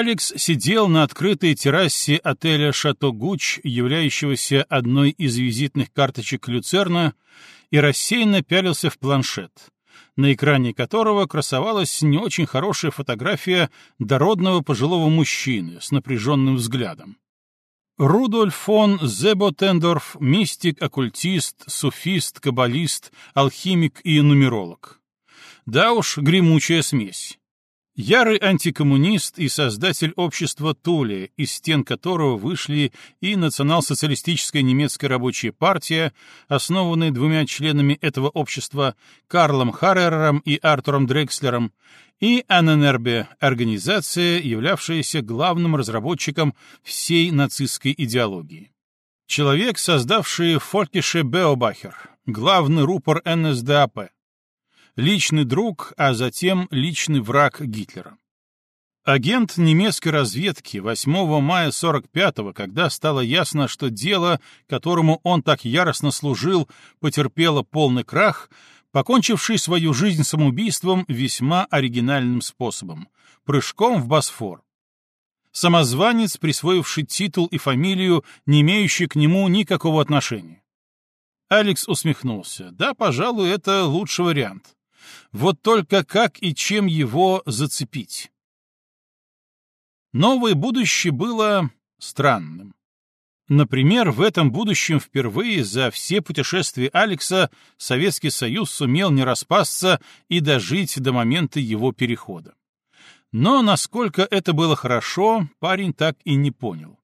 Алекс сидел на открытой террасе отеля «Шато Гуч», являющегося одной из визитных карточек Люцерна, и рассеянно пялился в планшет, на экране которого красовалась не очень хорошая фотография дородного пожилого мужчины с напряженным взглядом. Рудольф фон Зеботендорф — мистик, оккультист, суфист, каббалист, алхимик и нумеролог. Да уж, гремучая смесь. Ярый антикоммунист и создатель общества Туле, из стен которого вышли и национал-социалистическая немецкая рабочая партия, основанная двумя членами этого общества, Карлом Харрером и Артуром Дрекслером, и Анненербе, организация, являвшаяся главным разработчиком всей нацистской идеологии. Человек, создавший Фолькише Беобахер, главный рупор НСДАП, личный друг, а затем личный враг Гитлера. Агент немецкой разведки 8 мая 45-го, когда стало ясно, что дело, которому он так яростно служил, потерпело полный крах, покончивший свою жизнь самоубийством весьма оригинальным способом — прыжком в Босфор. Самозванец, присвоивший титул и фамилию, не имеющий к нему никакого отношения. Алекс усмехнулся. Да, пожалуй, это лучший вариант. Вот только как и чем его зацепить? Новое будущее было странным. Например, в этом будущем впервые за все путешествия Алекса Советский Союз сумел не распасться и дожить до момента его перехода. Но насколько это было хорошо, парень так и не понял.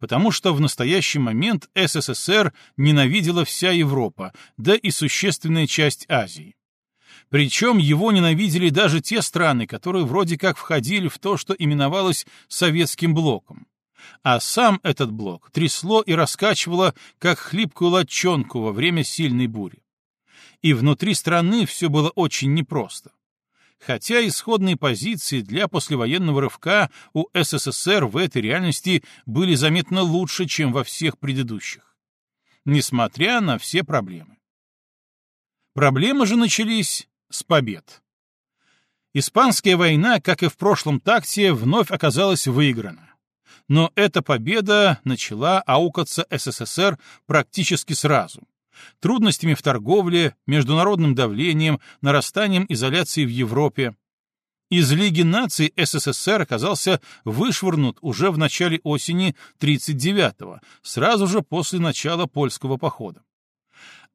Потому что в настоящий момент СССР ненавидела вся Европа, да и существенная часть Азии. Причем его ненавидели даже те страны, которые вроде как входили в то, что именовалось Советским блоком. А сам этот блок трясло и раскачивало, как хлипкую лодчонку во время сильной бури. И внутри страны все было очень непросто. Хотя исходные позиции для послевоенного рывка у СССР в этой реальности были заметно лучше, чем во всех предыдущих. Несмотря на все проблемы. Проблемы же начались с побед. Испанская война, как и в прошлом такте, вновь оказалась выиграна. Но эта победа начала аукаться СССР практически сразу. Трудностями в торговле, международным давлением, нарастанием изоляции в Европе. Из Лиги наций СССР оказался вышвырнут уже в начале осени 1939-го, сразу же после начала польского похода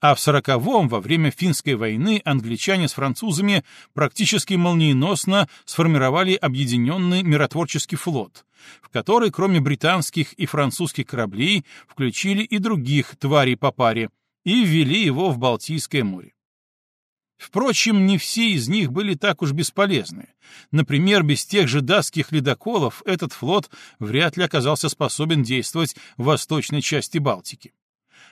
а в сороковом, во время финской войны, англичане с французами практически молниеносно сформировали объединенный миротворческий флот, в который, кроме британских и французских кораблей, включили и других тварей по паре и ввели его в Балтийское море. Впрочем, не все из них были так уж бесполезны. Например, без тех же датских ледоколов этот флот вряд ли оказался способен действовать в восточной части Балтики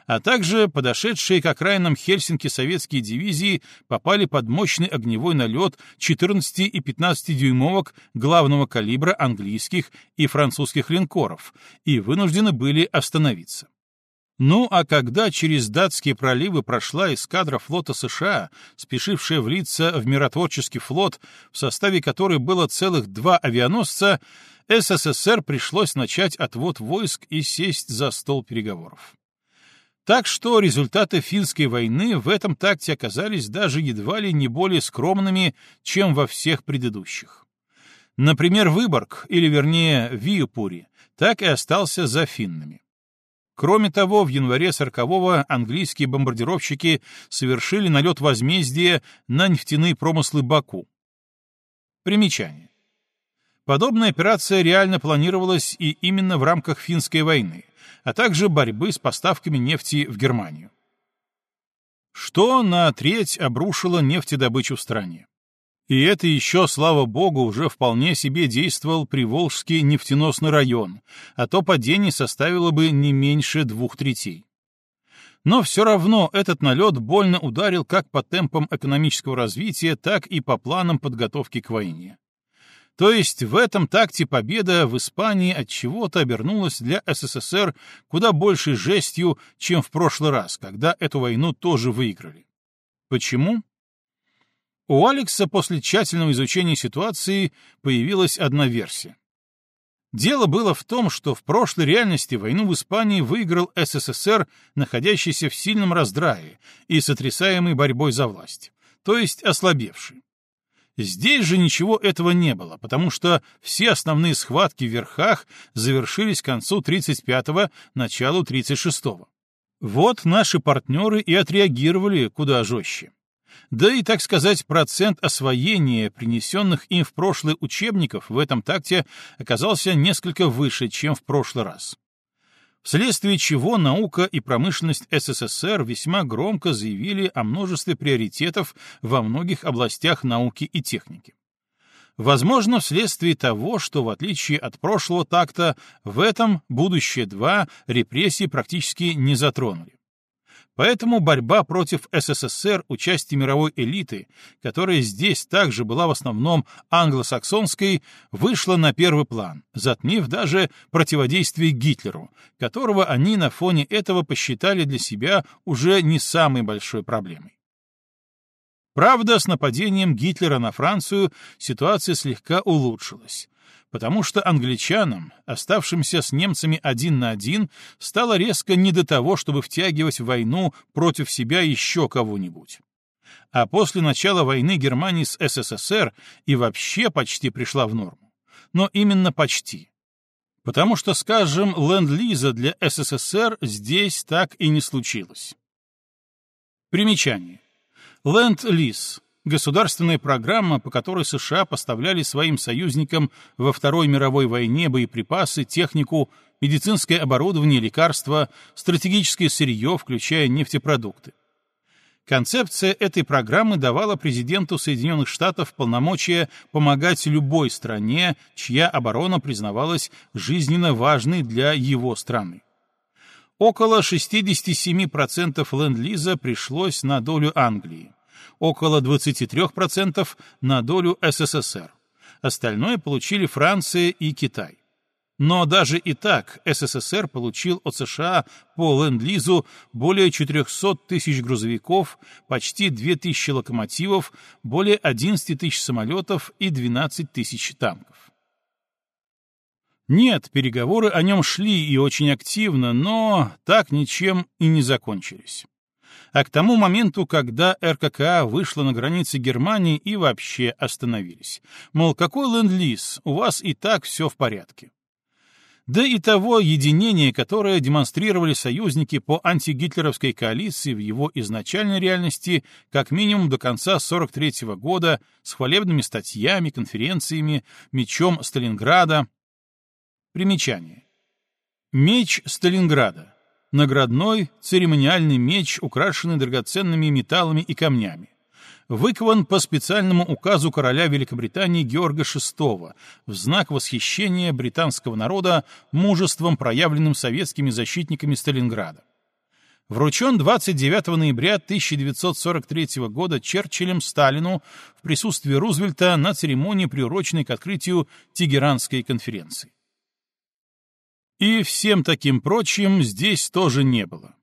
а также подошедшие к окраинам Хельсинки советские дивизии попали под мощный огневой налет 14 и 15-дюймовок главного калибра английских и французских линкоров и вынуждены были остановиться. Ну а когда через датские проливы прошла эскадра флота США, спешившая влиться в миротворческий флот, в составе которой было целых два авианосца, СССР пришлось начать отвод войск и сесть за стол переговоров. Так что результаты финской войны в этом такте оказались даже едва ли не более скромными, чем во всех предыдущих. Например, Выборг, или вернее Виупури, так и остался за финнами. Кроме того, в январе 40-го английские бомбардировщики совершили налет возмездия на нефтяные промыслы Баку. Примечание. Подобная операция реально планировалась и именно в рамках финской войны, а также борьбы с поставками нефти в Германию. Что на треть обрушило нефтедобычу в стране. И это еще, слава богу, уже вполне себе действовал Приволжский нефтеносный район, а то падение составило бы не меньше двух третей. Но все равно этот налет больно ударил как по темпам экономического развития, так и по планам подготовки к войне. То есть в этом такте победа в Испании от чего-то обернулась для СССР куда большей жестью, чем в прошлый раз, когда эту войну тоже выиграли. Почему? У Алекса после тщательного изучения ситуации появилась одна версия. Дело было в том, что в прошлой реальности войну в Испании выиграл СССР, находящийся в сильном раздрае и сотрясаемый борьбой за власть, то есть ослабевший. Здесь же ничего этого не было, потому что все основные схватки в верхах завершились к концу 35-го, началу 36-го. Вот наши партнеры и отреагировали куда жестче. Да и, так сказать, процент освоения принесенных им в прошлый учебников в этом такте оказался несколько выше, чем в прошлый раз. Вследствие чего наука и промышленность СССР весьма громко заявили о множестве приоритетов во многих областях науки и техники. Возможно, вследствие того, что, в отличие от прошлого такта, в этом будущее два репрессии практически не затронули. Поэтому борьба против СССР участия мировой элиты, которая здесь также была в основном англосаксонской, вышла на первый план, затмив даже противодействие Гитлеру, которого они на фоне этого посчитали для себя уже не самой большой проблемой. Правда, с нападением Гитлера на Францию ситуация слегка улучшилась, потому что англичанам, оставшимся с немцами один на один, стало резко не до того, чтобы втягивать в войну против себя еще кого-нибудь. А после начала войны Германии с СССР и вообще почти пришла в норму. Но именно почти. Потому что, скажем, ленд-лиза для СССР здесь так и не случилось. Примечание. Ленд-лиз государственная программа, по которой США поставляли своим союзникам во Второй мировой войне боеприпасы, технику, медицинское оборудование, лекарства, стратегическое сырье, включая нефтепродукты. Концепция этой программы давала президенту Соединенных Штатов полномочия помогать любой стране, чья оборона признавалась жизненно важной для его страны. Около 67% ленд-лиза пришлось на долю Англии около 23% на долю СССР. Остальное получили Франция и Китай. Но даже и так СССР получил от США по Ленд-Лизу более 400 тысяч грузовиков, почти 2 тысячи локомотивов, более 11 тысяч самолетов и 12 тысяч танков. Нет, переговоры о нем шли и очень активно, но так ничем и не закончились а к тому моменту, когда РККА вышла на границы Германии и вообще остановились. Мол, какой ленд-лиз, у вас и так все в порядке. Да и того единения, которое демонстрировали союзники по антигитлеровской коалиции в его изначальной реальности, как минимум до конца 43 -го года, с хвалебными статьями, конференциями, мечом Сталинграда. Примечание. Меч Сталинграда наградной церемониальный меч, украшенный драгоценными металлами и камнями. Выкован по специальному указу короля Великобритании Георга VI в знак восхищения британского народа мужеством, проявленным советскими защитниками Сталинграда. Вручен 29 ноября 1943 года Черчиллем Сталину в присутствии Рузвельта на церемонии, приуроченной к открытию Тегеранской конференции. И всем таким прочим здесь тоже не было.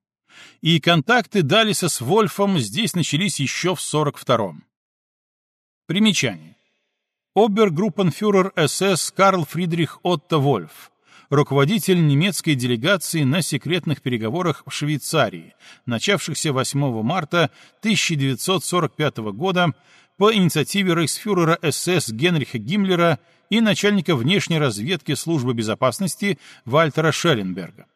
И контакты Далиса с Вольфом здесь начались еще в 42-м. Примечание. Обергруппенфюрер СС Карл Фридрих Отто Вольф, руководитель немецкой делегации на секретных переговорах в Швейцарии, начавшихся 8 марта 1945 года по инициативе рейхсфюрера СС Генриха Гиммлера и начальника внешней разведки службы безопасности Вальтера Шелленберга.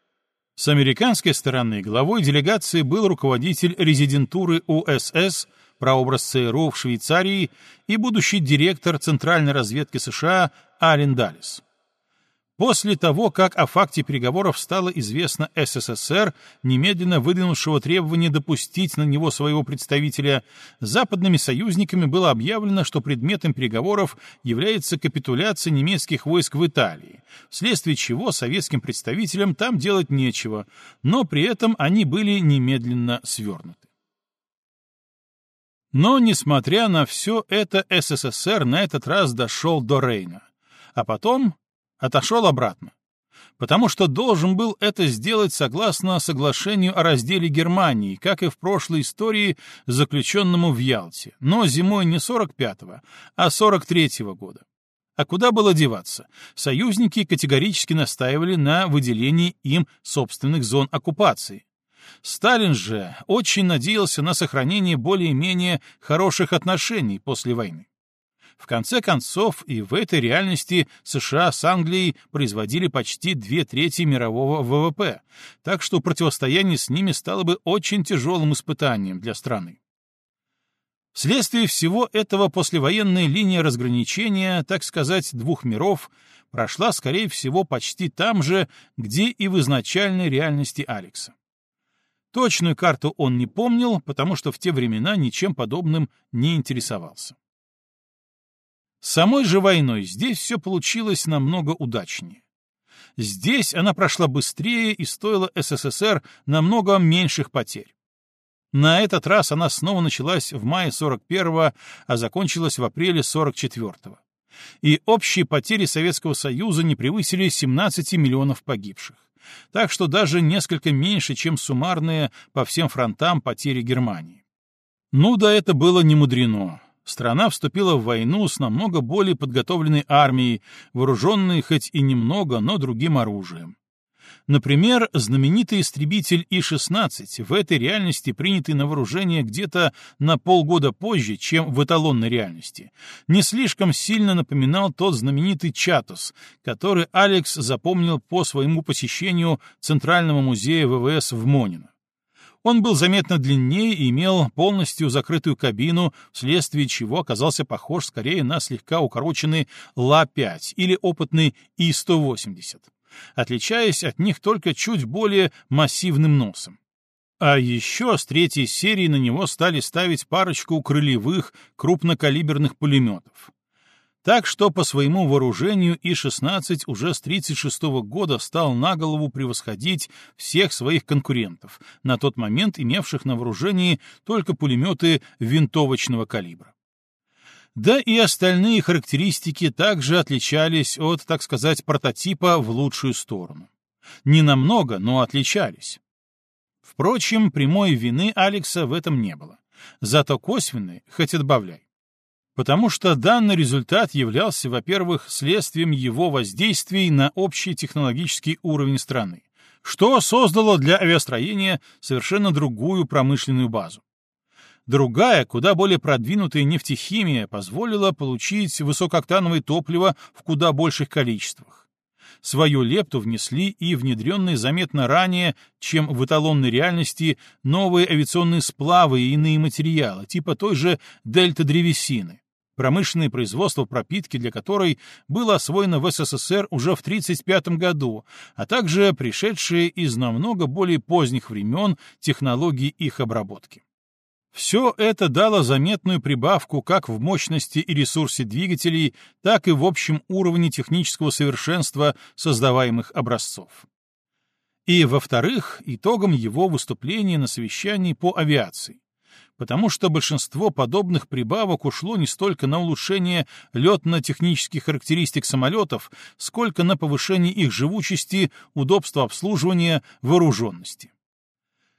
С американской стороны главой делегации был руководитель резидентуры УСС, прообраз ЦРУ в Швейцарии и будущий директор Центральной разведки США Ален Даллес. После того, как о факте переговоров стало известно СССР, немедленно выдвинувшего требование допустить на него своего представителя, западными союзниками было объявлено, что предметом переговоров является капитуляция немецких войск в Италии, вследствие чего советским представителям там делать нечего, но при этом они были немедленно свернуты. Но, несмотря на все это, СССР на этот раз дошел до Рейна, а потом отошел обратно, потому что должен был это сделать согласно соглашению о разделе Германии, как и в прошлой истории, заключенному в Ялте, но зимой не 45-го, а 43-го года. А куда было деваться? Союзники категорически настаивали на выделении им собственных зон оккупации. Сталин же очень надеялся на сохранение более-менее хороших отношений после войны. В конце концов, и в этой реальности США с Англией производили почти две трети мирового ВВП, так что противостояние с ними стало бы очень тяжелым испытанием для страны. Вследствие всего этого послевоенная линия разграничения, так сказать, двух миров, прошла, скорее всего, почти там же, где и в изначальной реальности Алекса. Точную карту он не помнил, потому что в те времена ничем подобным не интересовался. Самой же войной здесь все получилось намного удачнее. Здесь она прошла быстрее и стоила СССР намного меньших потерь. На этот раз она снова началась в мае 41-го, а закончилась в апреле 44-го. И общие потери Советского Союза не превысили 17 миллионов погибших. Так что даже несколько меньше, чем суммарные по всем фронтам потери Германии. Ну да, это было не мудрено. Страна вступила в войну с намного более подготовленной армией, вооруженной хоть и немного, но другим оружием. Например, знаменитый истребитель И-16 в этой реальности принятый на вооружение где-то на полгода позже, чем в эталонной реальности, не слишком сильно напоминал тот знаменитый Чатус, который Алекс запомнил по своему посещению Центрального музея ВВС в Монино. Он был заметно длиннее и имел полностью закрытую кабину, вследствие чего оказался похож скорее на слегка укороченный Ла-5 или опытный И-180 отличаясь от них только чуть более массивным носом. А еще с третьей серии на него стали ставить парочку крыльевых крупнокалиберных пулеметов. Так что по своему вооружению И-16 уже с 1936 года стал на голову превосходить всех своих конкурентов, на тот момент имевших на вооружении только пулеметы винтовочного калибра. Да и остальные характеристики также отличались от, так сказать, прототипа в лучшую сторону. Не намного, но отличались. Впрочем, прямой вины Алекса в этом не было. Зато косвенной, хоть отбавляй. Потому что данный результат являлся, во-первых, следствием его воздействий на общий технологический уровень страны, что создало для авиастроения совершенно другую промышленную базу. Другая, куда более продвинутая нефтехимия позволила получить высокооктановое топливо в куда больших количествах. Свою лепту внесли и внедренные заметно ранее, чем в эталонной реальности, новые авиационные сплавы и иные материалы, типа той же дельта-древесины, промышленное производство пропитки для которой было освоено в СССР уже в 1935 году, а также пришедшие из намного более поздних времен технологии их обработки. Все это дало заметную прибавку как в мощности и ресурсе двигателей, так и в общем уровне технического совершенства создаваемых образцов. И, во-вторых, итогом его выступления на совещании по авиации, потому что большинство подобных прибавок ушло не столько на улучшение летно-технических характеристик самолетов, сколько на повышение их живучести, удобства обслуживания, вооруженности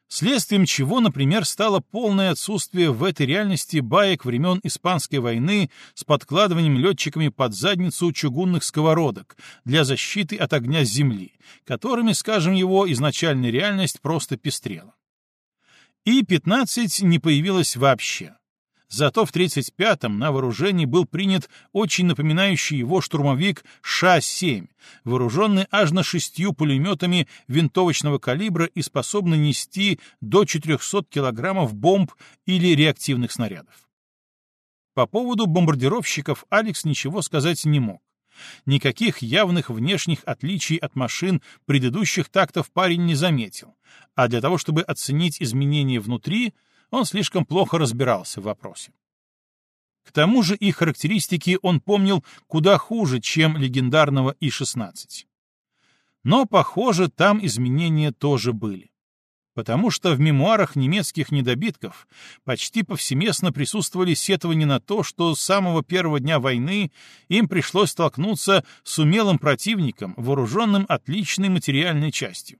следствием чего, например, стало полное отсутствие в этой реальности баек времен Испанской войны с подкладыванием летчиками под задницу чугунных сковородок для защиты от огня с земли, которыми, скажем, его изначальная реальность просто пестрела. И 15 не появилось вообще. Зато в 35-м на вооружении был принят очень напоминающий его штурмовик Ша-7, вооруженный аж на шестью пулеметами винтовочного калибра и способный нести до 400 килограммов бомб или реактивных снарядов. По поводу бомбардировщиков Алекс ничего сказать не мог. Никаких явных внешних отличий от машин предыдущих тактов парень не заметил, а для того, чтобы оценить изменения внутри — он слишком плохо разбирался в вопросе. К тому же их характеристики он помнил куда хуже, чем легендарного И-16. Но, похоже, там изменения тоже были. Потому что в мемуарах немецких недобитков почти повсеместно присутствовали сетования на то, что с самого первого дня войны им пришлось столкнуться с умелым противником, вооруженным отличной материальной частью.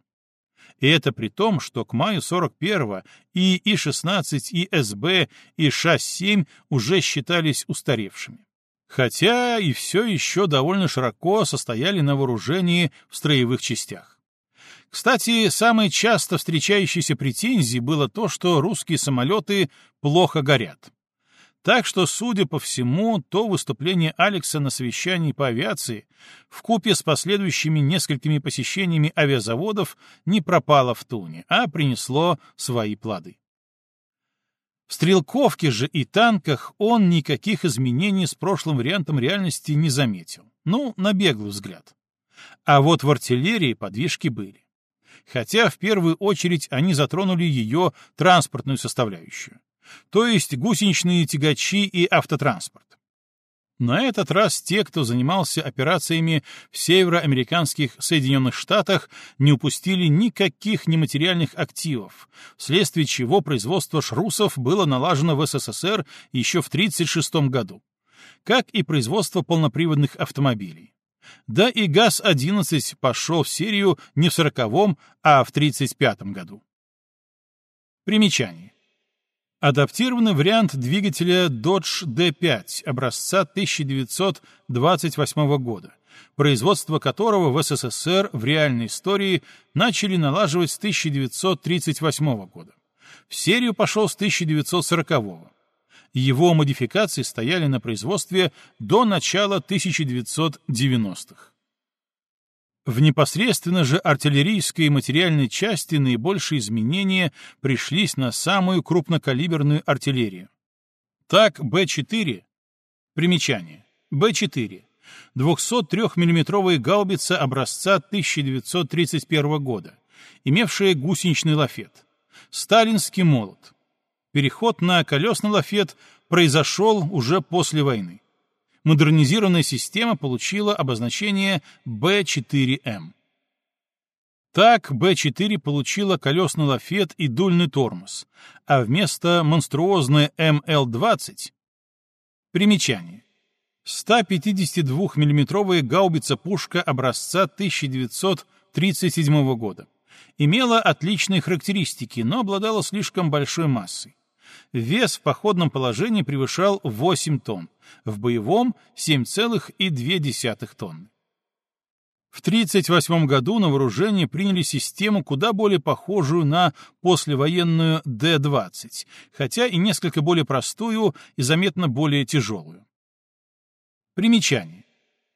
И это при том, что к маю 41-го и И-16, и СБ, и Ша-7 уже считались устаревшими. хотя и все еще довольно широко состояли на вооружении в строевых частях. Кстати, самой часто встречающейся претензией было то, что русские самолеты плохо горят. Так что, судя по всему, то выступление Алекса на совещании по авиации в купе с последующими несколькими посещениями авиазаводов не пропало в туне, а принесло свои плоды. В стрелковке же и танках он никаких изменений с прошлым вариантом реальности не заметил. Ну, на беглый взгляд. А вот в артиллерии подвижки были. Хотя в первую очередь они затронули ее транспортную составляющую то есть гусеничные тягачи и автотранспорт. На этот раз те, кто занимался операциями в североамериканских Соединенных Штатах, не упустили никаких нематериальных активов, вследствие чего производство шрусов было налажено в СССР еще в 1936 году, как и производство полноприводных автомобилей. Да и ГАЗ-11 пошел в серию не в 40-м, а в 1935 году. Примечание. Адаптированный вариант двигателя Dodge D5 образца 1928 года, производство которого в СССР в реальной истории начали налаживать с 1938 года. В серию пошел с 1940 года. Его модификации стояли на производстве до начала 1990-х. В непосредственно же артиллерийской и материальной части наибольшие изменения пришлись на самую крупнокалиберную артиллерию. Так, Б-4, примечание, Б-4, 203 миллиметровая гаубица образца 1931 года, имевшая гусеничный лафет, сталинский молот. Переход на колесный лафет произошел уже после войны модернизированная система получила обозначение Б4М. Так Б4 получила колесный лафет и дульный тормоз, а вместо монструозной МЛ-20 Примечание. 152 миллиметровая гаубица-пушка образца 1937 года. Имела отличные характеристики, но обладала слишком большой массой. Вес в походном положении превышал 8 тонн, в боевом — 7,2 тонны. В 1938 году на вооружение приняли систему, куда более похожую на послевоенную Д-20, хотя и несколько более простую и заметно более тяжелую. Примечание.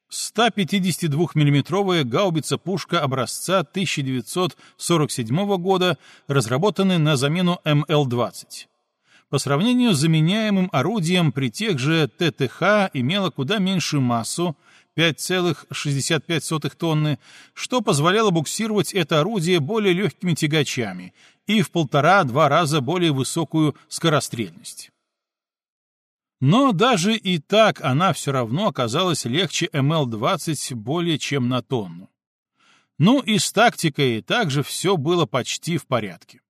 152 миллиметровая гаубица-пушка образца 1947 года, разработанная на замену МЛ-20 по сравнению с заменяемым орудием при тех же ТТХ имела куда меньшую массу, 5,65 тонны, что позволяло буксировать это орудие более легкими тягачами и в полтора-два раза более высокую скорострельность. Но даже и так она все равно оказалась легче МЛ-20 более чем на тонну. Ну и с тактикой также все было почти в порядке.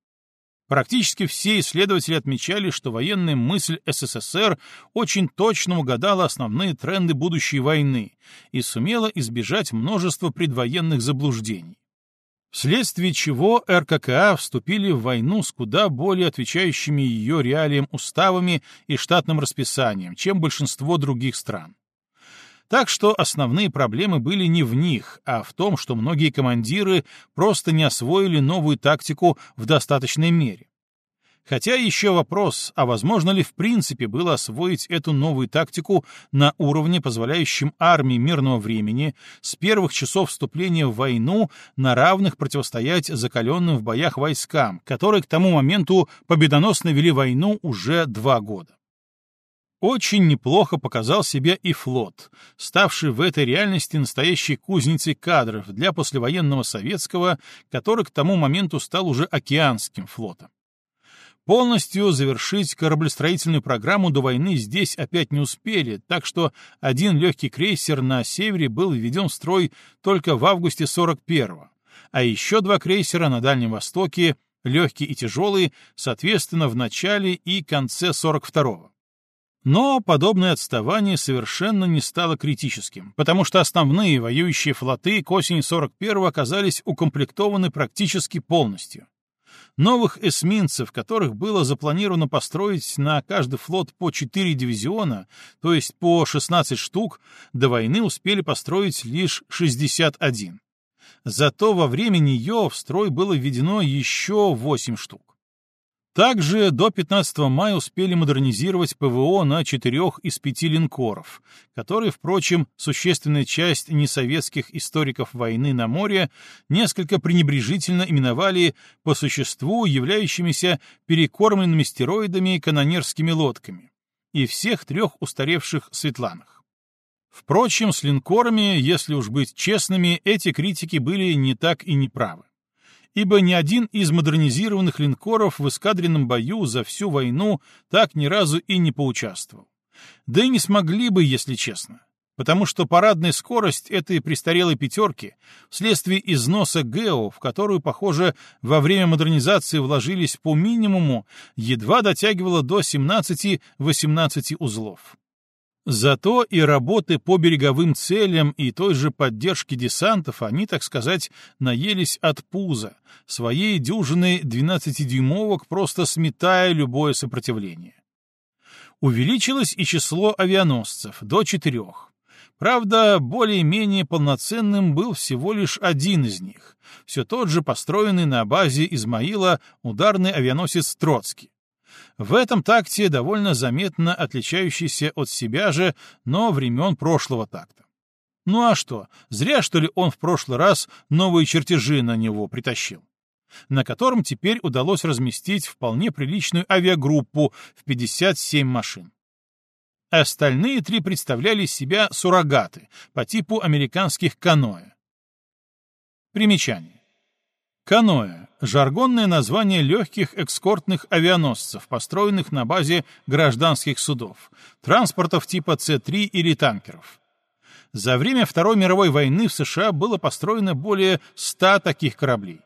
Практически все исследователи отмечали, что военная мысль СССР очень точно угадала основные тренды будущей войны и сумела избежать множества предвоенных заблуждений. Вследствие чего РККА вступили в войну с куда более отвечающими ее реалиям уставами и штатным расписанием, чем большинство других стран. Так что основные проблемы были не в них, а в том, что многие командиры просто не освоили новую тактику в достаточной мере. Хотя еще вопрос, а возможно ли в принципе было освоить эту новую тактику на уровне, позволяющем армии мирного времени с первых часов вступления в войну на равных противостоять закаленным в боях войскам, которые к тому моменту победоносно вели войну уже два года. Очень неплохо показал себя и флот, ставший в этой реальности настоящей кузницей кадров для послевоенного советского, который к тому моменту стал уже океанским флотом. Полностью завершить кораблестроительную программу до войны здесь опять не успели, так что один легкий крейсер на севере был введен в строй только в августе 41-го, а еще два крейсера на Дальнем Востоке, легкий и тяжелый, соответственно, в начале и конце 42-го. Но подобное отставание совершенно не стало критическим, потому что основные воюющие флоты к осени 41-го оказались укомплектованы практически полностью. Новых эсминцев, которых было запланировано построить на каждый флот по 4 дивизиона, то есть по 16 штук, до войны успели построить лишь 61. Зато во время нее в строй было введено еще 8 штук. Также до 15 мая успели модернизировать ПВО на четырех из пяти линкоров, которые, впрочем, существенная часть несоветских историков войны на море несколько пренебрежительно именовали по существу являющимися перекормленными стероидами канонерскими лодками, и всех трех устаревших Светланах. Впрочем, с линкорами, если уж быть честными, эти критики были не так и неправы ибо ни один из модернизированных линкоров в эскадренном бою за всю войну так ни разу и не поучаствовал. Да и не смогли бы, если честно. Потому что парадная скорость этой престарелой пятерки вследствие износа ГЭО, в которую, похоже, во время модернизации вложились по минимуму, едва дотягивала до 17-18 узлов. Зато и работы по береговым целям и той же поддержке десантов они, так сказать, наелись от пуза, своей дюжины 12-дюймовок просто сметая любое сопротивление. Увеличилось и число авианосцев до четырех. Правда, более-менее полноценным был всего лишь один из них, все тот же построенный на базе Измаила ударный авианосец Троцкий в этом такте довольно заметно отличающийся от себя же, но времен прошлого такта. Ну а что, зря что ли он в прошлый раз новые чертежи на него притащил, на котором теперь удалось разместить вполне приличную авиагруппу в 57 машин. Остальные три представляли себя суррогаты по типу американских каноэ. Примечание. Каноэ — жаргонное название легких экскортных авианосцев, построенных на базе гражданских судов, транспортов типа С-3 или танкеров. За время Второй мировой войны в США было построено более 100 таких кораблей.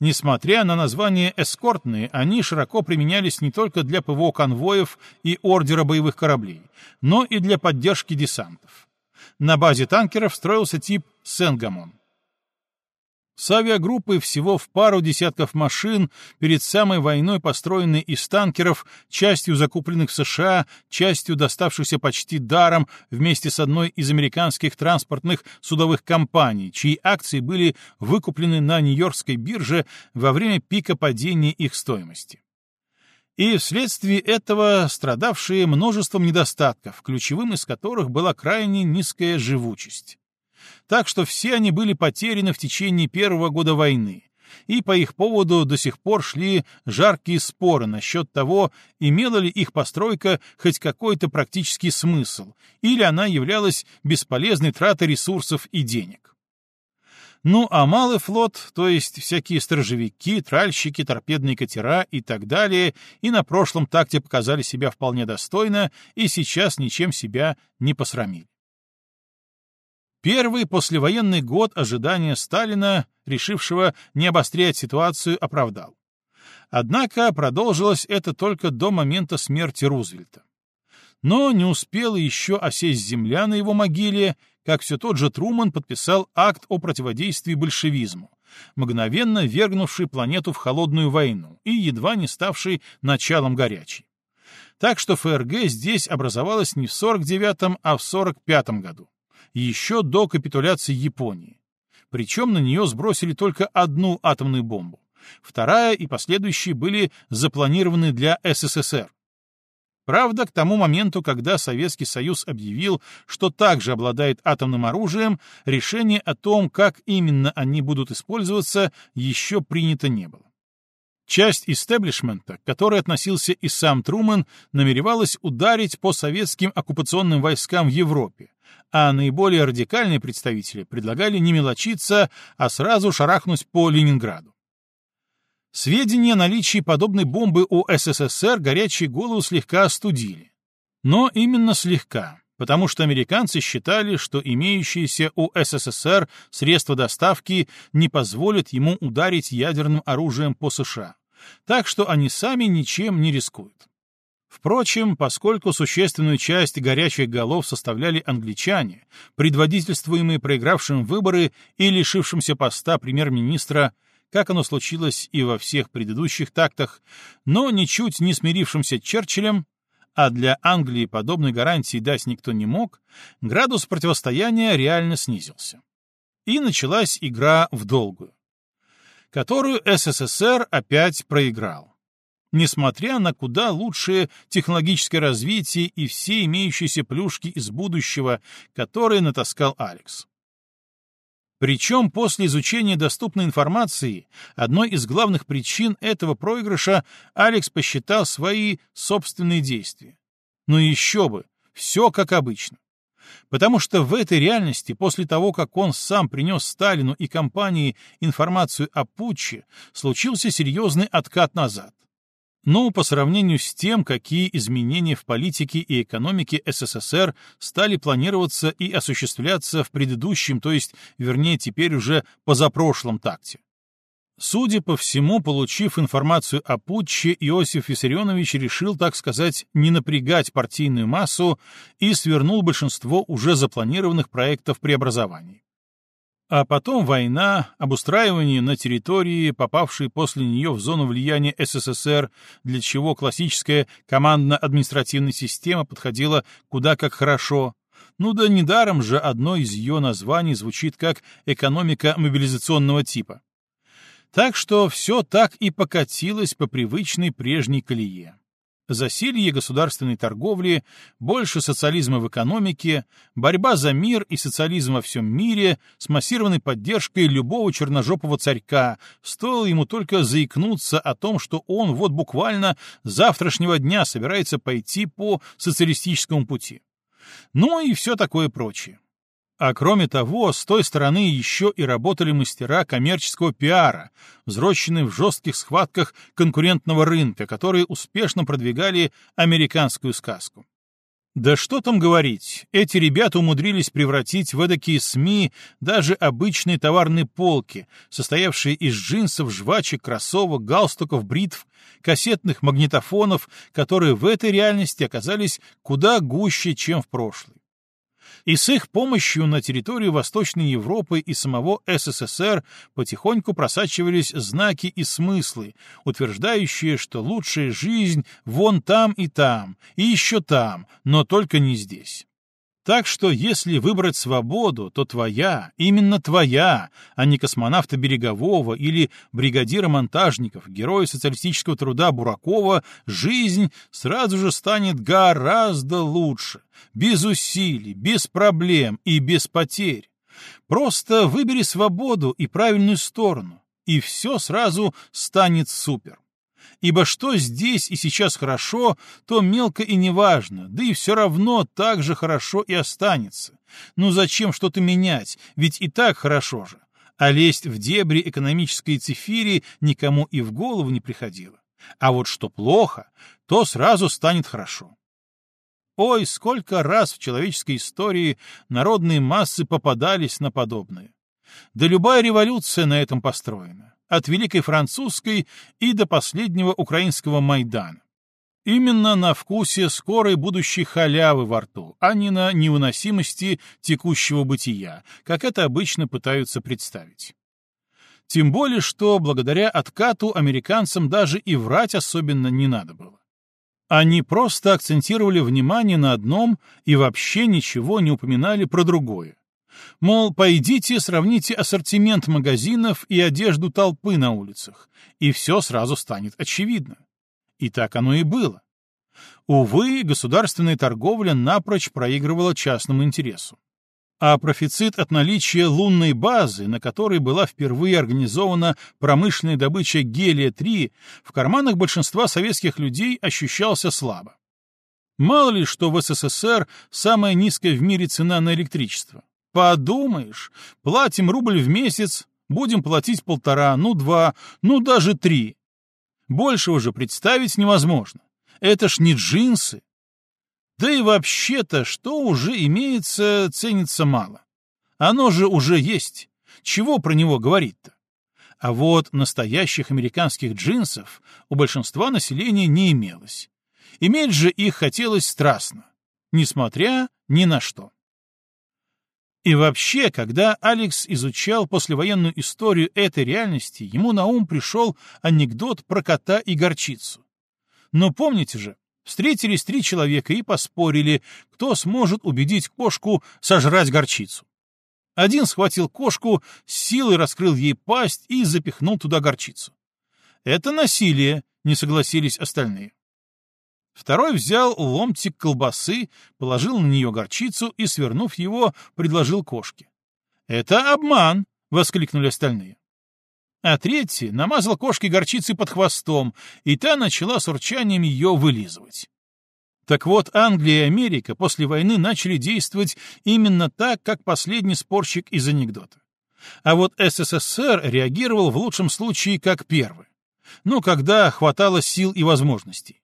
Несмотря на название «эскортные», они широко применялись не только для ПВО конвоев и ордера боевых кораблей, но и для поддержки десантов. На базе танкеров строился тип «Сенгамон». С авиагруппой всего в пару десятков машин, перед самой войной построенной из танкеров, частью закупленных в США, частью доставшихся почти даром вместе с одной из американских транспортных судовых компаний, чьи акции были выкуплены на Нью-Йоркской бирже во время пика падения их стоимости. И вследствие этого страдавшие множеством недостатков, ключевым из которых была крайне низкая живучесть так что все они были потеряны в течение первого года войны, и по их поводу до сих пор шли жаркие споры насчет того, имела ли их постройка хоть какой-то практический смысл, или она являлась бесполезной тратой ресурсов и денег. Ну а малый флот, то есть всякие сторожевики, тральщики, торпедные катера и так далее, и на прошлом такте показали себя вполне достойно, и сейчас ничем себя не посрамили. Первый послевоенный год ожидания Сталина, решившего не обострять ситуацию, оправдал. Однако продолжилось это только до момента смерти Рузвельта. Но не успела еще осесть земля на его могиле, как все тот же Труман подписал акт о противодействии большевизму, мгновенно вергнувший планету в холодную войну и едва не ставший началом горячей. Так что ФРГ здесь образовалась не в 49-м, а в 45-м году еще до капитуляции Японии. Причем на нее сбросили только одну атомную бомбу. Вторая и последующие были запланированы для СССР. Правда, к тому моменту, когда Советский Союз объявил, что также обладает атомным оружием, решение о том, как именно они будут использоваться, еще принято не было. Часть истеблишмента, к которой относился и сам Трумэн, намеревалась ударить по советским оккупационным войскам в Европе, а наиболее радикальные представители предлагали не мелочиться, а сразу шарахнуть по Ленинграду. Сведения о наличии подобной бомбы у СССР горячие голову слегка остудили. Но именно слегка, потому что американцы считали, что имеющиеся у СССР средства доставки не позволят ему ударить ядерным оружием по США, так что они сами ничем не рискуют. Впрочем, поскольку существенную часть горячих голов составляли англичане, предводительствуемые проигравшим выборы и лишившимся поста премьер-министра, как оно случилось и во всех предыдущих тактах, но ничуть не смирившимся Черчиллем, а для Англии подобной гарантии дать никто не мог, градус противостояния реально снизился. И началась игра в долгую, которую СССР опять проиграл несмотря на куда лучшее технологическое развитие и все имеющиеся плюшки из будущего, которые натаскал Алекс. Причем после изучения доступной информации одной из главных причин этого проигрыша Алекс посчитал свои собственные действия. Но еще бы, все как обычно. Потому что в этой реальности, после того, как он сам принес Сталину и компании информацию о путче, случился серьезный откат назад но по сравнению с тем, какие изменения в политике и экономике СССР стали планироваться и осуществляться в предыдущем, то есть, вернее, теперь уже позапрошлом такте. Судя по всему, получив информацию о путче, Иосиф Виссарионович решил, так сказать, не напрягать партийную массу и свернул большинство уже запланированных проектов преобразований. А потом война, обустраивание на территории, попавшей после нее в зону влияния СССР, для чего классическая командно-административная система подходила куда как хорошо. Ну да недаром же одно из ее названий звучит как «экономика мобилизационного типа». Так что все так и покатилось по привычной прежней колее засилье государственной торговли, больше социализма в экономике, борьба за мир и социализм во всем мире с массированной поддержкой любого черножопого царька, стоило ему только заикнуться о том, что он вот буквально завтрашнего дня собирается пойти по социалистическому пути. Ну и все такое прочее. А кроме того, с той стороны еще и работали мастера коммерческого пиара, взросшенные в жестких схватках конкурентного рынка, которые успешно продвигали американскую сказку. Да что там говорить, эти ребята умудрились превратить в эдакие СМИ даже обычные товарные полки, состоявшие из джинсов, жвачек, кроссовок, галстуков, бритв, кассетных магнитофонов, которые в этой реальности оказались куда гуще, чем в прошлой и с их помощью на территорию Восточной Европы и самого СССР потихоньку просачивались знаки и смыслы, утверждающие, что лучшая жизнь вон там и там, и еще там, но только не здесь. Так что если выбрать свободу, то твоя, именно твоя, а не космонавта Берегового или бригадира монтажников, героя социалистического труда Буракова, жизнь сразу же станет гораздо лучше, без усилий, без проблем и без потерь. Просто выбери свободу и правильную сторону, и все сразу станет супер ибо что здесь и сейчас хорошо, то мелко и неважно, да и все равно так же хорошо и останется. Ну зачем что-то менять, ведь и так хорошо же. А лезть в дебри экономической цифири никому и в голову не приходило. А вот что плохо, то сразу станет хорошо. Ой, сколько раз в человеческой истории народные массы попадались на подобное. Да любая революция на этом построена от Великой Французской и до последнего украинского Майдана. Именно на вкусе скорой будущей халявы во рту, а не на невыносимости текущего бытия, как это обычно пытаются представить. Тем более, что благодаря откату американцам даже и врать особенно не надо было. Они просто акцентировали внимание на одном и вообще ничего не упоминали про другое. Мол, пойдите, сравните ассортимент магазинов и одежду толпы на улицах, и все сразу станет очевидно. И так оно и было. Увы, государственная торговля напрочь проигрывала частному интересу. А профицит от наличия лунной базы, на которой была впервые организована промышленная добыча гелия-3, в карманах большинства советских людей ощущался слабо. Мало ли, что в СССР самая низкая в мире цена на электричество. Подумаешь, платим рубль в месяц, будем платить полтора, ну два, ну даже три. Больше уже представить невозможно. Это ж не джинсы. Да и вообще-то, что уже имеется, ценится мало. Оно же уже есть. Чего про него говорить-то? А вот настоящих американских джинсов у большинства населения не имелось. Иметь же их хотелось страстно, несмотря ни на что. И вообще, когда Алекс изучал послевоенную историю этой реальности, ему на ум пришел анекдот про кота и горчицу. Но помните же, встретились три человека и поспорили, кто сможет убедить кошку сожрать горчицу. Один схватил кошку, силой раскрыл ей пасть и запихнул туда горчицу. «Это насилие», — не согласились остальные. Второй взял ломтик колбасы, положил на нее горчицу и, свернув его, предложил кошке. «Это обман!» — воскликнули остальные. А третий намазал кошке горчицы под хвостом, и та начала с урчанием ее вылизывать. Так вот, Англия и Америка после войны начали действовать именно так, как последний спорщик из анекдота. А вот СССР реагировал в лучшем случае как первый. Ну, когда хватало сил и возможностей.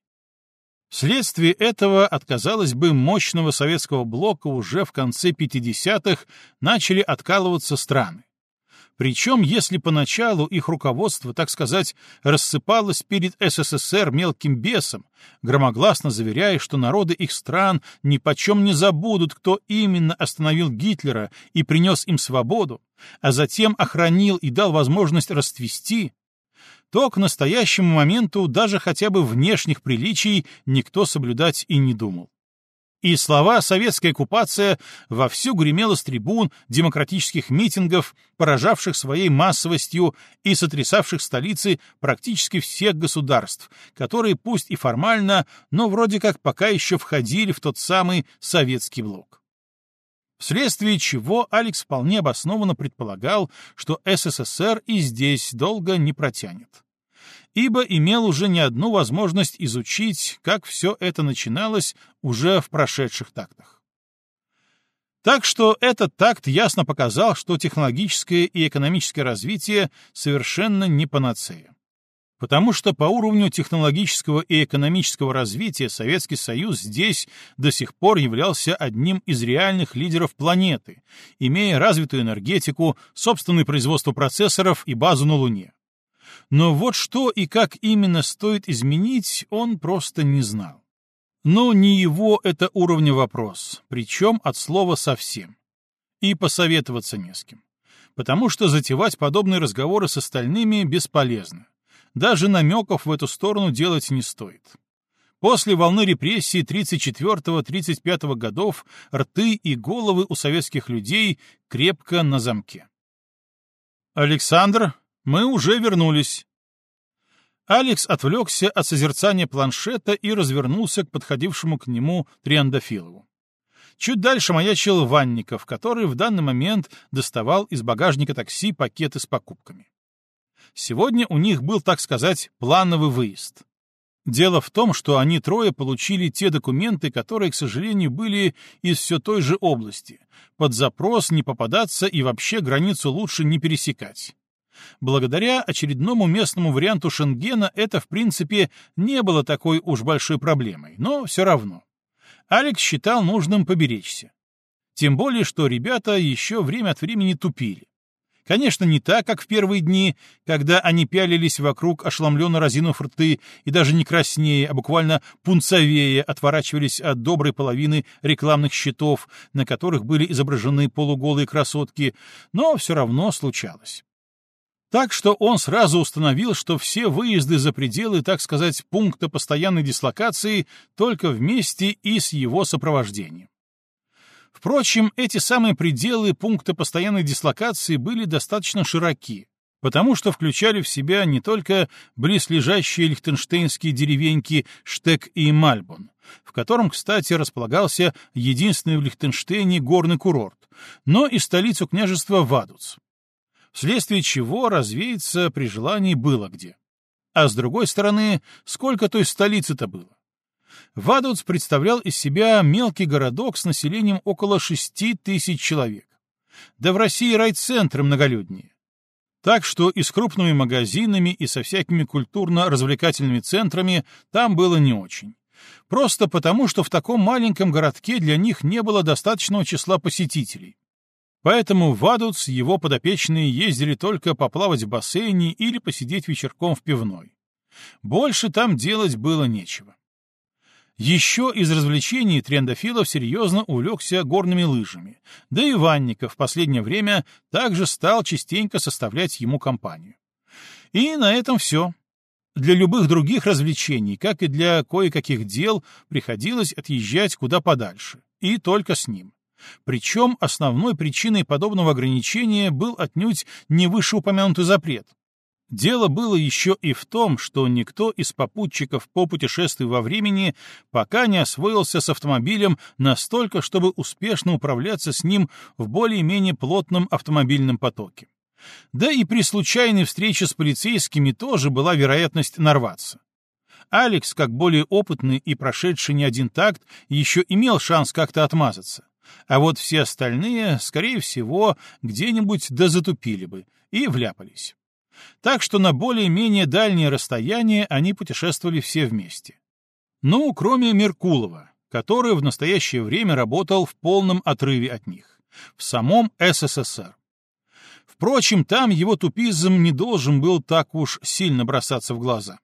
Вследствие этого от, казалось бы, мощного советского блока уже в конце 50-х начали откалываться страны. Причем, если поначалу их руководство, так сказать, рассыпалось перед СССР мелким бесом, громогласно заверяя, что народы их стран ни почем не забудут, кто именно остановил Гитлера и принес им свободу, а затем охранил и дал возможность расцвести, то к настоящему моменту даже хотя бы внешних приличий никто соблюдать и не думал. И слова «советская оккупация» вовсю гремела с трибун демократических митингов, поражавших своей массовостью и сотрясавших столицы практически всех государств, которые пусть и формально, но вроде как пока еще входили в тот самый советский блок вследствие чего Алекс вполне обоснованно предполагал, что СССР и здесь долго не протянет. Ибо имел уже не одну возможность изучить, как все это начиналось уже в прошедших тактах. Так что этот такт ясно показал, что технологическое и экономическое развитие совершенно не панацея потому что по уровню технологического и экономического развития Советский Союз здесь до сих пор являлся одним из реальных лидеров планеты, имея развитую энергетику, собственное производство процессоров и базу на Луне. Но вот что и как именно стоит изменить, он просто не знал. Но не его это уровня вопрос, причем от слова совсем. И посоветоваться не с кем. Потому что затевать подобные разговоры с остальными бесполезно даже намеков в эту сторону делать не стоит. После волны репрессий 34-35 годов рты и головы у советских людей крепко на замке. «Александр, мы уже вернулись». Алекс отвлекся от созерцания планшета и развернулся к подходившему к нему Триандафилову. Чуть дальше маячил Ванников, который в данный момент доставал из багажника такси пакеты с покупками. Сегодня у них был, так сказать, плановый выезд. Дело в том, что они трое получили те документы, которые, к сожалению, были из все той же области. Под запрос не попадаться и вообще границу лучше не пересекать. Благодаря очередному местному варианту Шенгена это, в принципе, не было такой уж большой проблемой, но все равно. Алекс считал нужным поберечься. Тем более, что ребята еще время от времени тупили. Конечно, не так, как в первые дни, когда они пялились вокруг, ошеломленно разинув рты, и даже не краснее, а буквально пунцовее отворачивались от доброй половины рекламных щитов, на которых были изображены полуголые красотки, но все равно случалось. Так что он сразу установил, что все выезды за пределы, так сказать, пункта постоянной дислокации только вместе и с его сопровождением. Впрочем, эти самые пределы пункта постоянной дислокации были достаточно широки, потому что включали в себя не только близлежащие лихтенштейнские деревеньки Штек и Мальбон, в котором, кстати, располагался единственный в Лихтенштейне горный курорт, но и столицу княжества Вадуц, вследствие чего развеяться при желании было где. А с другой стороны, сколько той столицы-то было? Вадуц представлял из себя мелкий городок с населением около шести тысяч человек. Да в России райцентры многолюднее. Так что и с крупными магазинами, и со всякими культурно-развлекательными центрами там было не очень. Просто потому, что в таком маленьком городке для них не было достаточного числа посетителей. Поэтому в Вадуц его подопечные ездили только поплавать в бассейне или посидеть вечерком в пивной. Больше там делать было нечего. Еще из развлечений Трендофилов серьезно увлекся горными лыжами, да и Ванников в последнее время также стал частенько составлять ему компанию. И на этом все. Для любых других развлечений, как и для кое-каких дел, приходилось отъезжать куда подальше, и только с ним. Причем основной причиной подобного ограничения был отнюдь не вышеупомянутый запрет. Дело было еще и в том, что никто из попутчиков по путешествию во времени пока не освоился с автомобилем настолько, чтобы успешно управляться с ним в более-менее плотном автомобильном потоке. Да и при случайной встрече с полицейскими тоже была вероятность нарваться. Алекс, как более опытный и прошедший не один такт, еще имел шанс как-то отмазаться. А вот все остальные, скорее всего, где-нибудь дозатупили бы и вляпались. Так что на более-менее дальние расстояния они путешествовали все вместе. Ну, кроме Меркулова, который в настоящее время работал в полном отрыве от них, в самом СССР. Впрочем, там его тупизм не должен был так уж сильно бросаться в глаза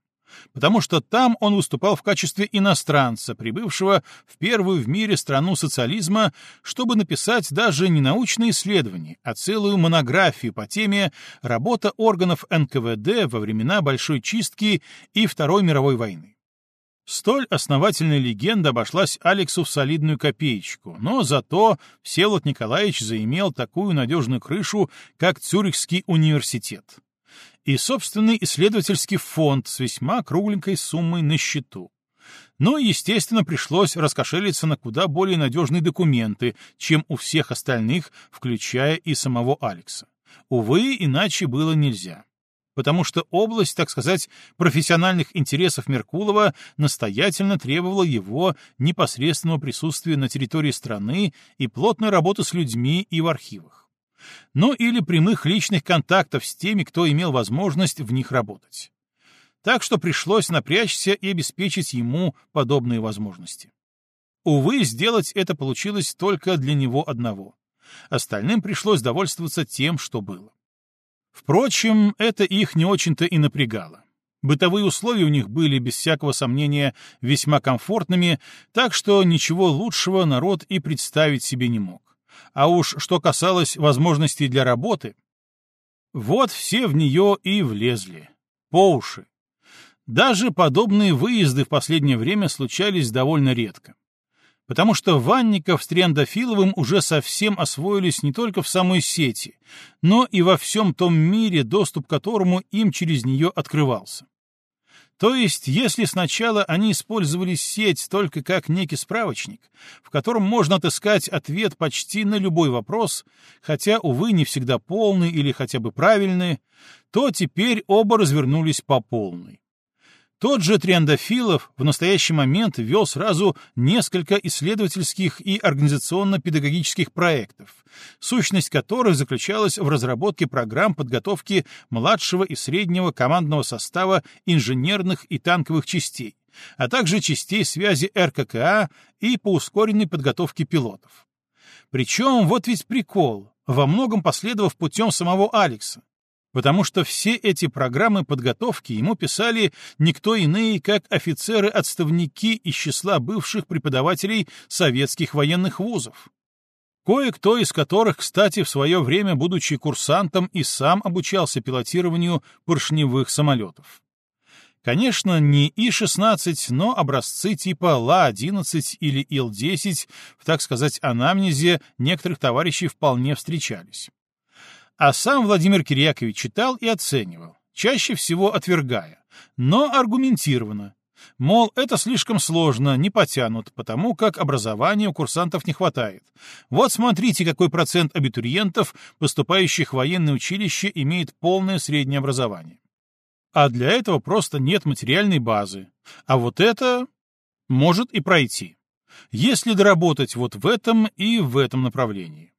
потому что там он выступал в качестве иностранца, прибывшего в первую в мире страну социализма, чтобы написать даже не научные исследования, а целую монографию по теме «Работа органов НКВД во времена Большой чистки и Второй мировой войны». Столь основательная легенда обошлась Алексу в солидную копеечку, но зато Всеволод Николаевич заимел такую надежную крышу, как Цюрихский университет и собственный исследовательский фонд с весьма кругленькой суммой на счету. Но, естественно, пришлось раскошелиться на куда более надежные документы, чем у всех остальных, включая и самого Алекса. Увы, иначе было нельзя. Потому что область, так сказать, профессиональных интересов Меркулова настоятельно требовала его непосредственного присутствия на территории страны и плотной работы с людьми и в архивах ну или прямых личных контактов с теми, кто имел возможность в них работать. Так что пришлось напрячься и обеспечить ему подобные возможности. Увы, сделать это получилось только для него одного. Остальным пришлось довольствоваться тем, что было. Впрочем, это их не очень-то и напрягало. Бытовые условия у них были, без всякого сомнения, весьма комфортными, так что ничего лучшего народ и представить себе не мог. А уж что касалось возможностей для работы, вот все в нее и влезли. По уши. Даже подобные выезды в последнее время случались довольно редко. Потому что Ванников с Триандафиловым уже совсем освоились не только в самой сети, но и во всем том мире, доступ к которому им через нее открывался. То есть, если сначала они использовали сеть только как некий справочник, в котором можно отыскать ответ почти на любой вопрос, хотя, увы, не всегда полный или хотя бы правильный, то теперь оба развернулись по полной. Тот же Триандафилов в настоящий момент вел сразу несколько исследовательских и организационно-педагогических проектов, сущность которых заключалась в разработке программ подготовки младшего и среднего командного состава инженерных и танковых частей, а также частей связи РККА и по ускоренной подготовке пилотов. Причем вот ведь прикол, во многом последовав путем самого Алекса потому что все эти программы подготовки ему писали никто иные, как офицеры-отставники из числа бывших преподавателей советских военных вузов. Кое-кто из которых, кстати, в свое время, будучи курсантом, и сам обучался пилотированию поршневых самолетов. Конечно, не И-16, но образцы типа Ла-11 или Ил-10 в, так сказать, анамнезе некоторых товарищей вполне встречались. А сам Владимир Кирьякович читал и оценивал, чаще всего отвергая, но аргументированно. Мол, это слишком сложно, не потянут, потому как образования у курсантов не хватает. Вот смотрите, какой процент абитуриентов, поступающих в военное училище, имеет полное среднее образование. А для этого просто нет материальной базы. А вот это может и пройти, если доработать вот в этом и в этом направлении.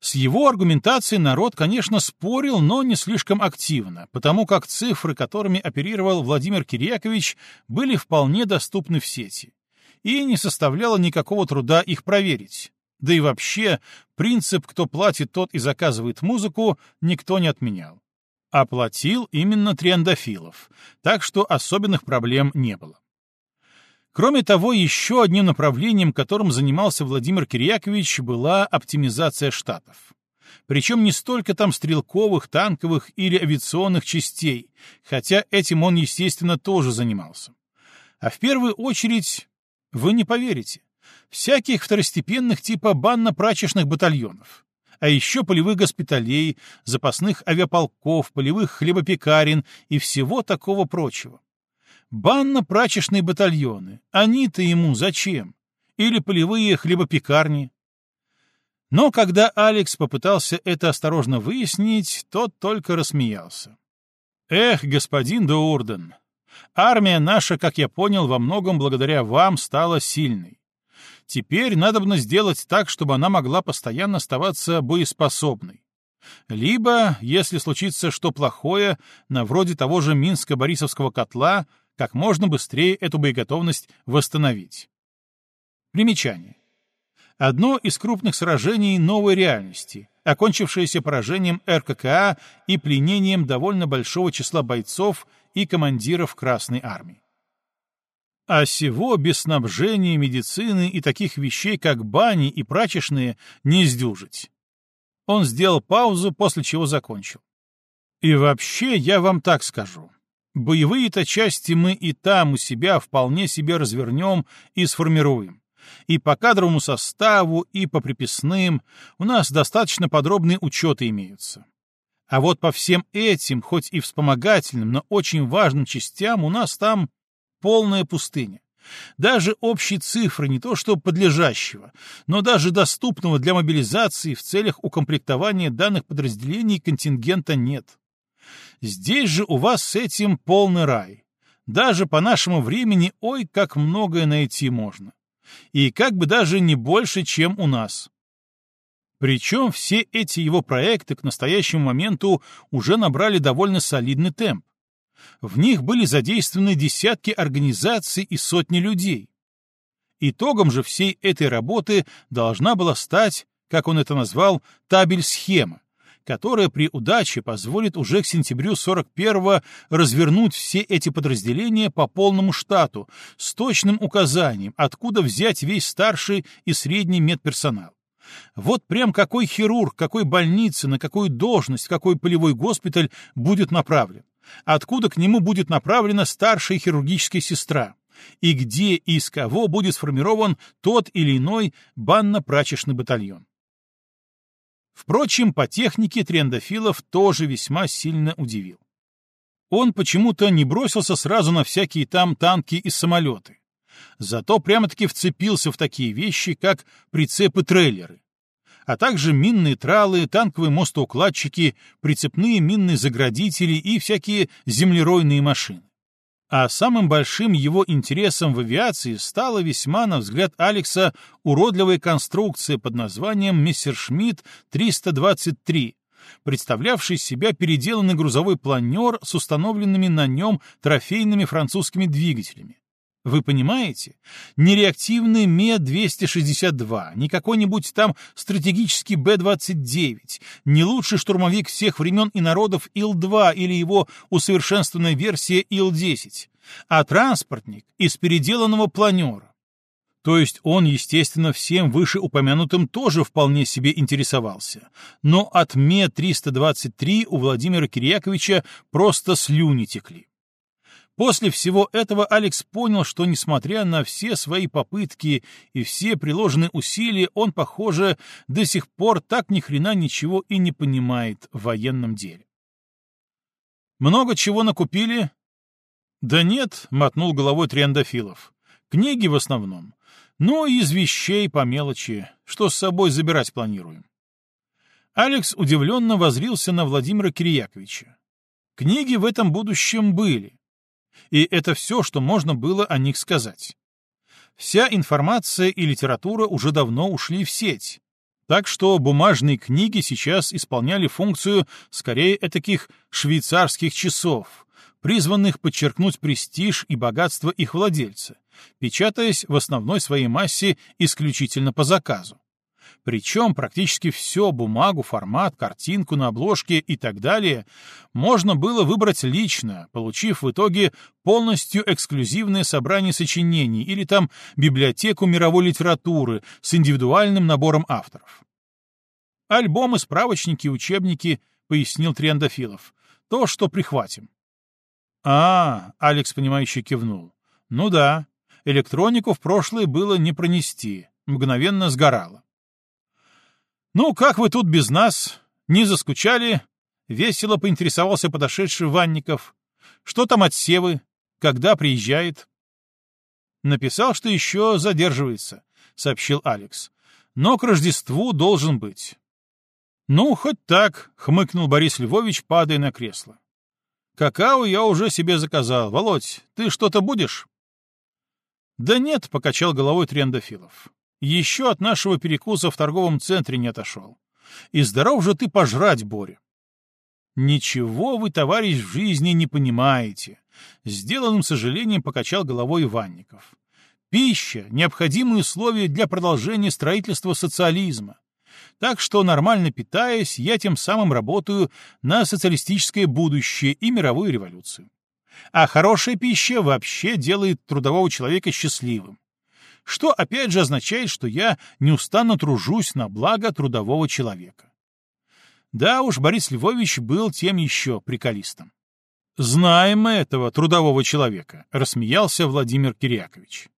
С его аргументацией народ, конечно, спорил, но не слишком активно, потому как цифры, которыми оперировал Владимир Кирьякович, были вполне доступны в сети, и не составляло никакого труда их проверить. Да и вообще, принцип «кто платит, тот и заказывает музыку» никто не отменял. Оплатил именно Триандафилов, так что особенных проблем не было. Кроме того, еще одним направлением, которым занимался Владимир Кирьякович, была оптимизация штатов. Причем не столько там стрелковых, танковых или авиационных частей, хотя этим он, естественно, тоже занимался. А в первую очередь, вы не поверите, всяких второстепенных типа банно-прачечных батальонов, а еще полевых госпиталей, запасных авиаполков, полевых хлебопекарен и всего такого прочего. Банно-прачечные батальоны, они-то ему зачем? Или полевые хлебопекарни? Но когда Алекс попытался это осторожно выяснить, тот только рассмеялся. «Эх, господин Доурден, армия наша, как я понял, во многом благодаря вам стала сильной. Теперь надо бы сделать так, чтобы она могла постоянно оставаться боеспособной. Либо, если случится что плохое, на вроде того же Минско-Борисовского котла, как можно быстрее эту боеготовность восстановить. Примечание. Одно из крупных сражений новой реальности, окончившееся поражением РККА и пленением довольно большого числа бойцов и командиров Красной Армии. А всего без снабжения, медицины и таких вещей, как бани и прачечные, не сдюжить. Он сделал паузу, после чего закончил. И вообще, я вам так скажу. Боевые-то части мы и там у себя вполне себе развернем и сформируем. И по кадровому составу, и по приписным у нас достаточно подробные учеты имеются. А вот по всем этим, хоть и вспомогательным, но очень важным частям у нас там полная пустыня. Даже общей цифры не то что подлежащего, но даже доступного для мобилизации в целях укомплектования данных подразделений контингента нет. Здесь же у вас с этим полный рай. Даже по нашему времени ой, как многое найти можно. И как бы даже не больше, чем у нас. Причем все эти его проекты к настоящему моменту уже набрали довольно солидный темп. В них были задействованы десятки организаций и сотни людей. Итогом же всей этой работы должна была стать, как он это назвал, табель-схема, которая при удаче позволит уже к сентябрю 41-го развернуть все эти подразделения по полному штату с точным указанием, откуда взять весь старший и средний медперсонал. Вот прям какой хирург, какой больница, на какую должность, какой полевой госпиталь будет направлен откуда к нему будет направлена старшая хирургическая сестра, и где и из кого будет сформирован тот или иной банно-прачечный батальон. Впрочем, по технике Трендофилов тоже весьма сильно удивил. Он почему-то не бросился сразу на всякие там танки и самолеты. Зато прямо-таки вцепился в такие вещи, как прицепы-трейлеры, а также минные тралы, танковые мостоукладчики, прицепные минные заградители и всякие землеройные машины. А самым большим его интересом в авиации стала весьма, на взгляд Алекса, уродливая конструкция под названием «Мессершмитт 323», представлявший себя переделанный грузовой планер с установленными на нем трофейными французскими двигателями. Вы понимаете? Не реактивный Ме-262, не какой-нибудь там стратегический Б-29, не лучший штурмовик всех времен и народов Ил-2 или его усовершенствованная версия Ил-10, а транспортник из переделанного планера. То есть он, естественно, всем вышеупомянутым тоже вполне себе интересовался. Но от Ме-323 у Владимира Кирьяковича просто слюни текли. После всего этого Алекс понял, что, несмотря на все свои попытки и все приложенные усилия, он, похоже, до сих пор так ни хрена ничего и не понимает в военном деле. «Много чего накупили?» «Да нет», — мотнул головой Триандафилов. «Книги в основном. Ну, из вещей по мелочи, что с собой забирать планируем». Алекс удивленно возрился на Владимира Кирияковича. Книги в этом будущем были, и это все, что можно было о них сказать. Вся информация и литература уже давно ушли в сеть, так что бумажные книги сейчас исполняли функцию скорее таких швейцарских часов, призванных подчеркнуть престиж и богатство их владельца, печатаясь в основной своей массе исключительно по заказу. Причем практически все, бумагу, формат, картинку на обложке и так далее, можно было выбрать лично, получив в итоге полностью эксклюзивное собрание сочинений или там библиотеку мировой литературы с индивидуальным набором авторов. Альбомы, справочники, учебники, пояснил Триандафилов. То, что прихватим. А, Алекс, понимающе кивнул. Ну да, электронику в прошлое было не пронести, мгновенно сгорало. «Ну, как вы тут без нас? Не заскучали?» Весело поинтересовался подошедший Ванников. «Что там от Севы? Когда приезжает?» «Написал, что еще задерживается», — сообщил Алекс. «Но к Рождеству должен быть». «Ну, хоть так», — хмыкнул Борис Львович, падая на кресло. «Какао я уже себе заказал. Володь, ты что-то будешь?» «Да нет», — покачал головой Трендафилов. «Еще от нашего перекуса в торговом центре не отошел. И здоров же ты пожрать, Боря». «Ничего вы, товарищ, в жизни не понимаете», — сделанным сожалением покачал головой Иванников. «Пища — необходимые условия для продолжения строительства социализма. Так что, нормально питаясь, я тем самым работаю на социалистическое будущее и мировую революцию. А хорошая пища вообще делает трудового человека счастливым. Что опять же означает, что я неустанно тружусь на благо трудового человека. Да уж, Борис Львович был тем еще приколистом. «Знаем мы этого трудового человека», — рассмеялся Владимир Кирякович.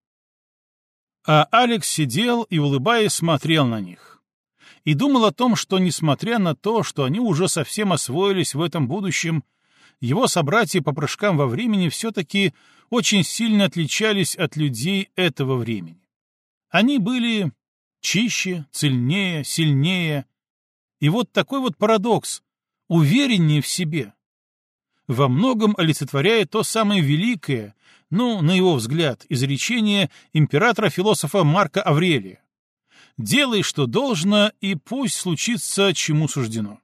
А Алекс сидел и, улыбаясь, смотрел на них. И думал о том, что, несмотря на то, что они уже совсем освоились в этом будущем, его собратья по прыжкам во времени все-таки очень сильно отличались от людей этого времени. Они были чище, цельнее, сильнее. И вот такой вот парадокс — увереннее в себе. Во многом олицетворяет то самое великое, ну, на его взгляд, изречение императора-философа Марка Аврелия. «Делай, что должно, и пусть случится, чему суждено».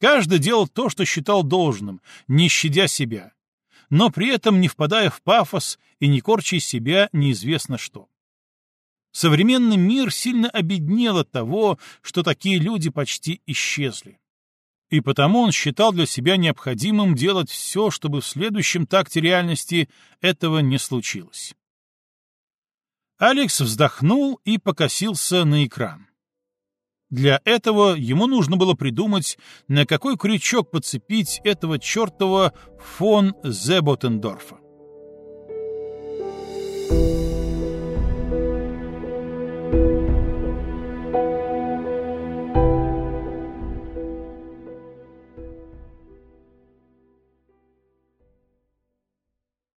Каждый делал то, что считал должным, не щадя себя, но при этом не впадая в пафос и не корча себя неизвестно что. Современный мир сильно обеднел от того, что такие люди почти исчезли. И потому он считал для себя необходимым делать все, чтобы в следующем такте реальности этого не случилось. Алекс вздохнул и покосился на экран. Для этого ему нужно было придумать, на какой крючок подцепить этого чертова фон Зеботендорфа.